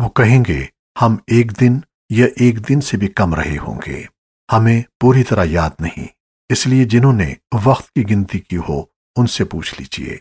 वो कहेंगे, हम एक दिन या एक दिन से भी कम रहे होंगे। हमें पूरी तरह याद नहीं। इसलिए जिन्होंने वक्त की गिनती की हो, उनसे पूछ लीजिए।